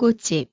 꽃집.